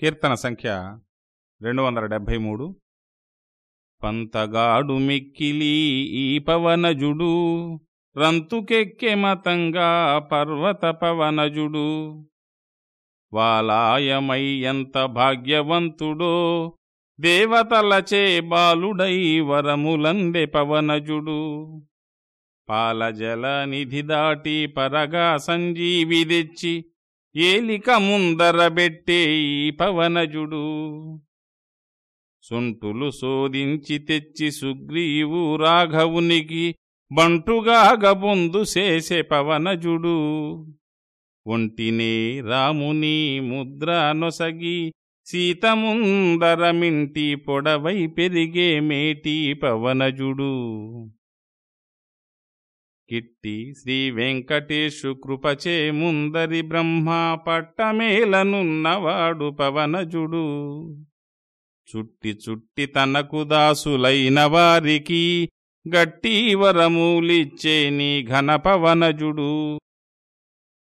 కీర్తన సంఖ్య రెండు వందల డెబ్భై మూడు పంతగాడు మిక్కిలి ఈ పవనజుడు రంతుకెక్కె మతంగా పర్వత పవనజుడు. వాలాయమై ఎంత భాగ్యవంతుడో దేవతలచే బాలుడై వరములందె పవనజుడు. పాలజల నిధి దాటి పరగా సంజీవి తెచ్చి ఏలిక ముందరబెట్టే పవనజుడు. సుంటులు శోధించి తెచ్చి సుగ్రీవు రాఘవునికి బంటుగా గబొందు చేసే పవనజుడు. ఒంటినే రాముని ముద్ర నొసగి సీతముందరమింటి పొడవై పెరిగే మేటి పవనజుడు. కిట్టి శ్రీ వెంకటేశు కృపచే ముందరి బ్రహ్మ పట్టమేలనున్నవాడు పవనజుడు. చుట్టి చుట్టి తనకు దాసులైన వారికి గట్టి వరములిచ్చే నీ ఘన పవనజుడు.